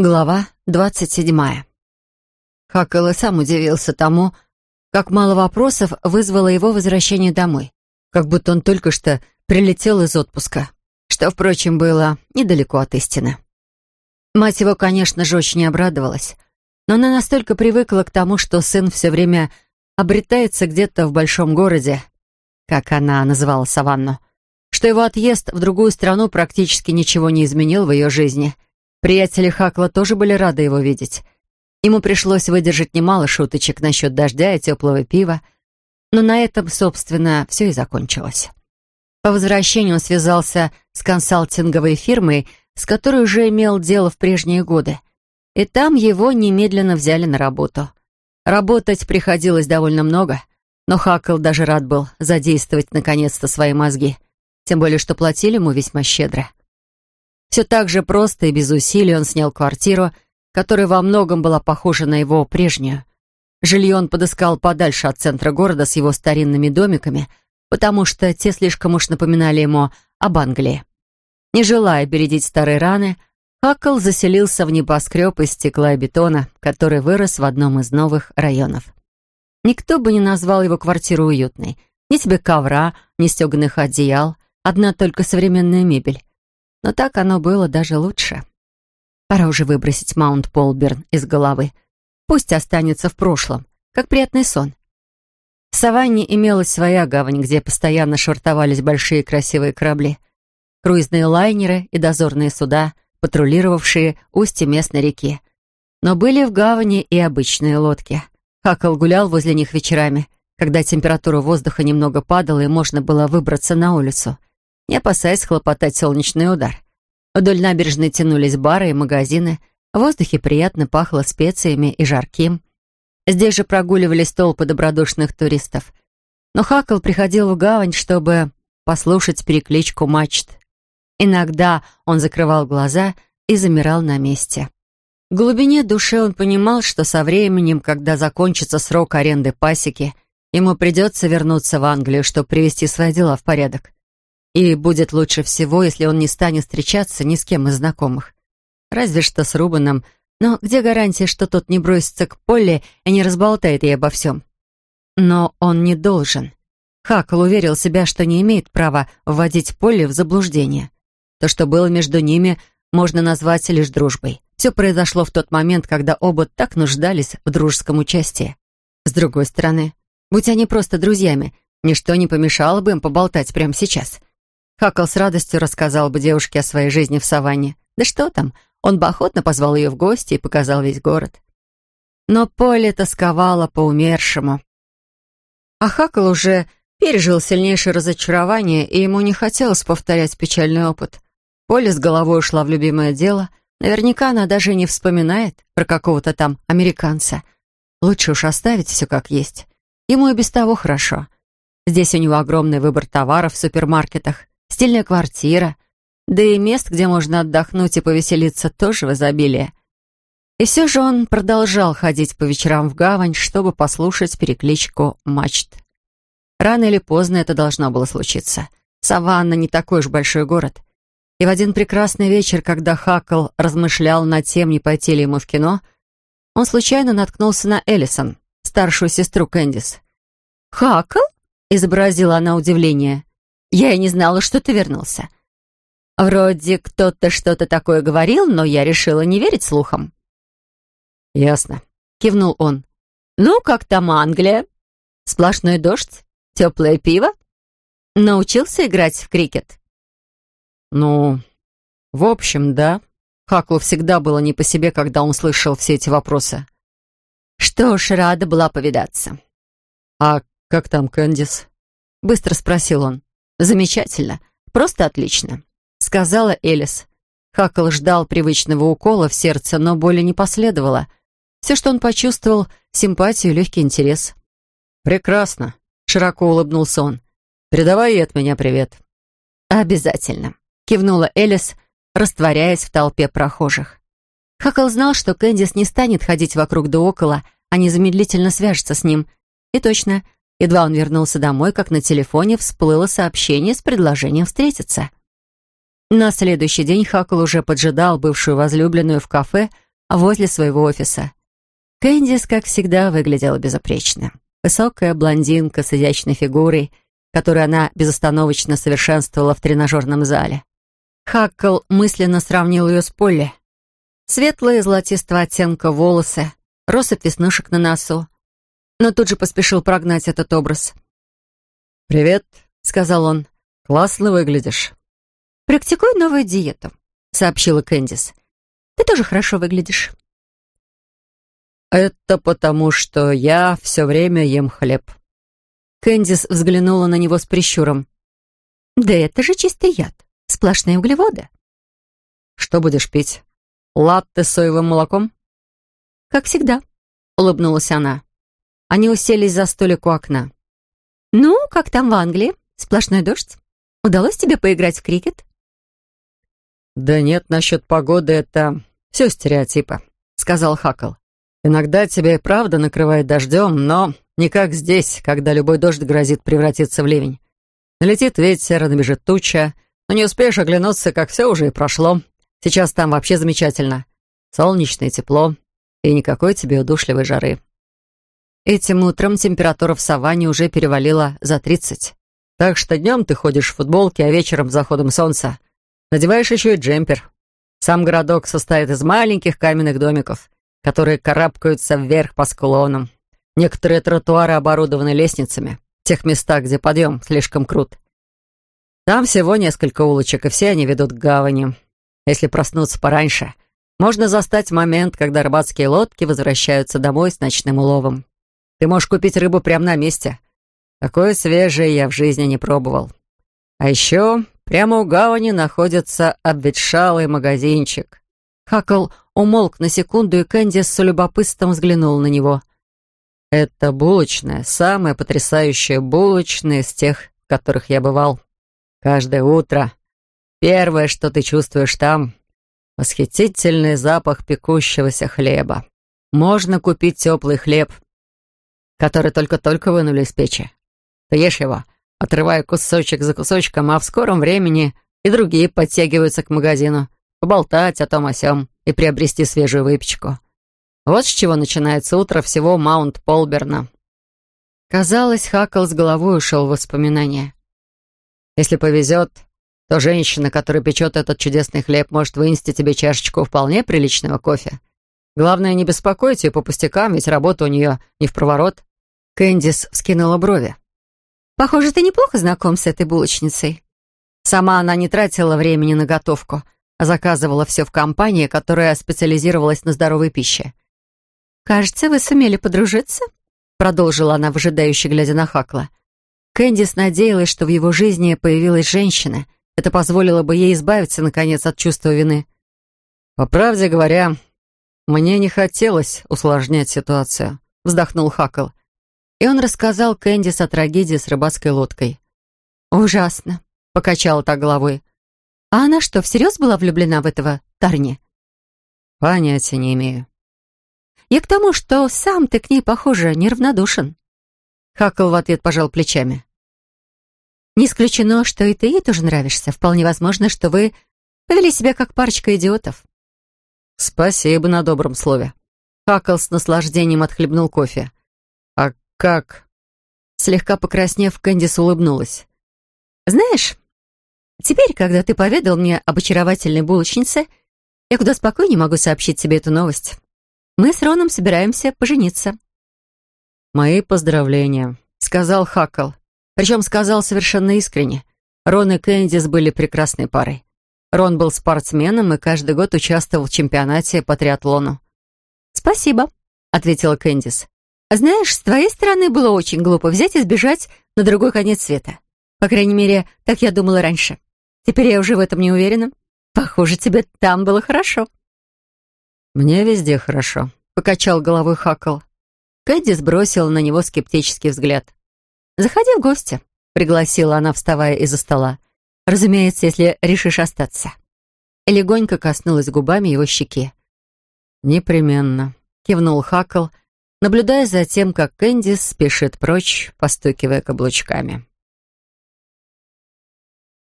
Глава двадцать седьмая. Хаккел и сам удивился тому, как мало вопросов вызвало его возвращение домой. Как будто он только что прилетел из отпуска, что, впрочем, было недалеко от истины. Мать его, конечно же, очень обрадовалась, но она настолько привыкла к тому, что сын все время обретается где-то в большом городе, как она называла Саванну, что его отъезд в другую страну практически ничего не изменил в ее жизни — Приятели Хакла тоже были рады его видеть. Ему пришлось выдержать немало шуточек насчет дождя и теплого пива, но на этом, собственно, все и закончилось. По возвращению он связался с консалтинговой фирмой, с которой уже имел дело в прежние годы, и там его немедленно взяли на работу. Работать приходилось довольно много, но Хакл даже рад был задействовать наконец-то свои мозги, тем более что платили ему весьма щедро. Все так же просто и без усилий он снял квартиру, которая во многом была похожа на его прежнюю. Жилье он подыскал подальше от центра города с его старинными домиками, потому что те слишком уж напоминали ему об Англии. Не желая бередить старые раны, Хакл заселился в небоскреб из стекла и бетона, который вырос в одном из новых районов. Никто бы не назвал его квартиру уютной. Ни тебе ковра, ни стеганых одеял, одна только современная мебель. Но так оно было даже лучше. Пора уже выбросить Маунт Полберн из головы. Пусть останется в прошлом, как приятный сон. В саванне имелась своя гавань, где постоянно швартовались большие красивые корабли. Круизные лайнеры и дозорные суда, патрулировавшие устье местной реки. Но были в гавани и обычные лодки. Хакл гулял возле них вечерами, когда температура воздуха немного падала и можно было выбраться на улицу не опасаясь хлопотать солнечный удар. Вдоль набережной тянулись бары и магазины, в воздухе приятно пахло специями и жарким. Здесь же прогуливались толпы добродушных туристов. Но Хакл приходил в гавань, чтобы послушать перекличку мачт. Иногда он закрывал глаза и замирал на месте. В глубине души он понимал, что со временем, когда закончится срок аренды пасеки, ему придется вернуться в Англию, чтобы привести свои дела в порядок. И будет лучше всего, если он не станет встречаться ни с кем из знакомых. Разве что с Рубаном, но где гарантия, что тот не бросится к Полли и не разболтает ей обо всем? Но он не должен. Хакл уверил себя, что не имеет права вводить Полли в заблуждение. То, что было между ними, можно назвать лишь дружбой. Все произошло в тот момент, когда оба так нуждались в дружеском участии. С другой стороны, будь они просто друзьями, ничто не помешало бы им поболтать прямо сейчас. Хакл с радостью рассказал бы девушке о своей жизни в саванне. Да что там, он бы охотно позвал ее в гости и показал весь город. Но Поле тосковала по умершему. А Хакл уже пережил сильнейшее разочарование, и ему не хотелось повторять печальный опыт. Поле с головой ушла в любимое дело. Наверняка она даже не вспоминает про какого-то там американца. Лучше уж оставить все как есть. Ему и без того хорошо. Здесь у него огромный выбор товаров в супермаркетах стильная квартира, да и мест, где можно отдохнуть и повеселиться, тоже в изобилии. И все же он продолжал ходить по вечерам в гавань, чтобы послушать перекличку мачт. Рано или поздно это должно было случиться. Саванна не такой уж большой город. И в один прекрасный вечер, когда Хакл размышлял над тем, не пойти ли ему в кино, он случайно наткнулся на Эллисон, старшую сестру Кэндис. «Хакл?» — изобразила она удивление. Я и не знала, что ты вернулся. Вроде кто-то что-то такое говорил, но я решила не верить слухам». «Ясно», — кивнул он. «Ну, как там Англия? Сплошной дождь? Теплое пиво? Научился играть в крикет?» «Ну, в общем, да». Хаклу всегда было не по себе, когда он слышал все эти вопросы. «Что ж, рада была повидаться». «А как там Кэндис?» — быстро спросил он. «Замечательно. Просто отлично», — сказала Элис. Хакл ждал привычного укола в сердце, но боли не последовало. Все, что он почувствовал, симпатию и легкий интерес. «Прекрасно», — широко улыбнулся он. «Передавай ей от меня привет». «Обязательно», — кивнула Элис, растворяясь в толпе прохожих. Хакл знал, что Кэндис не станет ходить вокруг да около, а незамедлительно свяжется с ним. И точно, Едва он вернулся домой, как на телефоне всплыло сообщение с предложением встретиться. На следующий день Хакл уже поджидал бывшую возлюбленную в кафе, возле своего офиса. Кэндис, как всегда, выглядела безупречно. Высокая блондинка с изящной фигурой, которую она безостановочно совершенствовала в тренажерном зале. Хаккл мысленно сравнил ее с Полли. Светлые золотистого оттенка волосы, россыпь веснушек на носу. Но тут же поспешил прогнать этот образ. «Привет», — сказал он. «Классно выглядишь». «Практикуй новую диету», — сообщила Кэндис. «Ты тоже хорошо выглядишь». «Это потому, что я все время ем хлеб». Кэндис взглянула на него с прищуром. «Да это же чистый яд, сплошные углеводы». «Что будешь пить? Латте с соевым молоком?» «Как всегда», — улыбнулась она. Они уселись за столик у окна. «Ну, как там в Англии? Сплошной дождь? Удалось тебе поиграть в крикет?» «Да нет, насчет погоды это все стереотипы», — сказал Хакл. «Иногда тебя и правда накрывает дождем, но не как здесь, когда любой дождь грозит превратиться в ливень. Налетит ветер, набежит туча, но не успеешь оглянуться, как все уже и прошло. Сейчас там вообще замечательно. Солнечно и тепло, и никакой тебе удушливой жары. Этим утром температура в саванне уже перевалила за 30. Так что днем ты ходишь в футболке, а вечером с заходом солнца надеваешь еще и джемпер. Сам городок состоит из маленьких каменных домиков, которые карабкаются вверх по склонам. Некоторые тротуары оборудованы лестницами, в тех местах, где подъем слишком крут. Там всего несколько улочек, и все они ведут к гавани. Если проснуться пораньше, можно застать момент, когда рыбацкие лодки возвращаются домой с ночным уловом. Ты можешь купить рыбу прямо на месте. Такое свежее я в жизни не пробовал. А еще прямо у гавани находится обветшалый магазинчик. Хакл умолк на секунду, и Кэнди с любопытством взглянул на него. Это булочная, самая потрясающая булочная из тех, в которых я бывал. Каждое утро. Первое, что ты чувствуешь там — восхитительный запах пекущегося хлеба. Можно купить теплый хлеб — который только-только вынули из печи. Ты ешь его, отрывая кусочек за кусочком, а в скором времени и другие подтягиваются к магазину, поболтать о том о сём и приобрести свежую выпечку. Вот с чего начинается утро всего Маунт-Полберна. Казалось, Хакл с головой ушел в воспоминания. Если повезет, то женщина, которая печет этот чудесный хлеб, может вынести тебе чашечку вполне приличного кофе. Главное, не беспокоить ее по пустякам, ведь работа у нее не в проворот. Кэндис вскинула брови. «Похоже, ты неплохо знаком с этой булочницей». Сама она не тратила времени на готовку, а заказывала все в компании, которая специализировалась на здоровой пище. «Кажется, вы сумели подружиться?» продолжила она, выжидающе глядя на Хакла. Кэндис надеялась, что в его жизни появилась женщина. Это позволило бы ей избавиться, наконец, от чувства вины. «По правде говоря, мне не хотелось усложнять ситуацию», — вздохнул Хакл. И он рассказал Кэндис о трагедии с рыбацкой лодкой. «Ужасно», — покачала так головой. «А она что, всерьез была влюблена в этого Тарни?» «Понятия не имею». «Я к тому, что сам ты к ней, похоже, неравнодушен». Хакл в ответ пожал плечами. «Не исключено, что и ты ей тоже нравишься. Вполне возможно, что вы повели себя как парочка идиотов». «Спасибо на добром слове». Хакл с наслаждением отхлебнул кофе. «Как?» Слегка покраснев, Кэндис улыбнулась. «Знаешь, теперь, когда ты поведал мне об очаровательной булочнице, я куда спокойнее могу сообщить тебе эту новость. Мы с Роном собираемся пожениться». «Мои поздравления», — сказал Хакл. Причем сказал совершенно искренне. Рон и Кэндис были прекрасной парой. Рон был спортсменом и каждый год участвовал в чемпионате по триатлону. «Спасибо», — ответила Кэндис. Знаешь, с твоей стороны было очень глупо взять и сбежать на другой конец света. По крайней мере, так я думала раньше. Теперь я уже в этом не уверена. Похоже, тебе там было хорошо. Мне везде хорошо, покачал головой Хакл. Кэдди сбросила на него скептический взгляд. «Заходи в гости», — пригласила она, вставая из-за стола. «Разумеется, если решишь остаться». И легонько коснулась губами его щеки. «Непременно», — кивнул Хакл, — наблюдая за тем, как Кэнди спешит прочь, постукивая каблучками.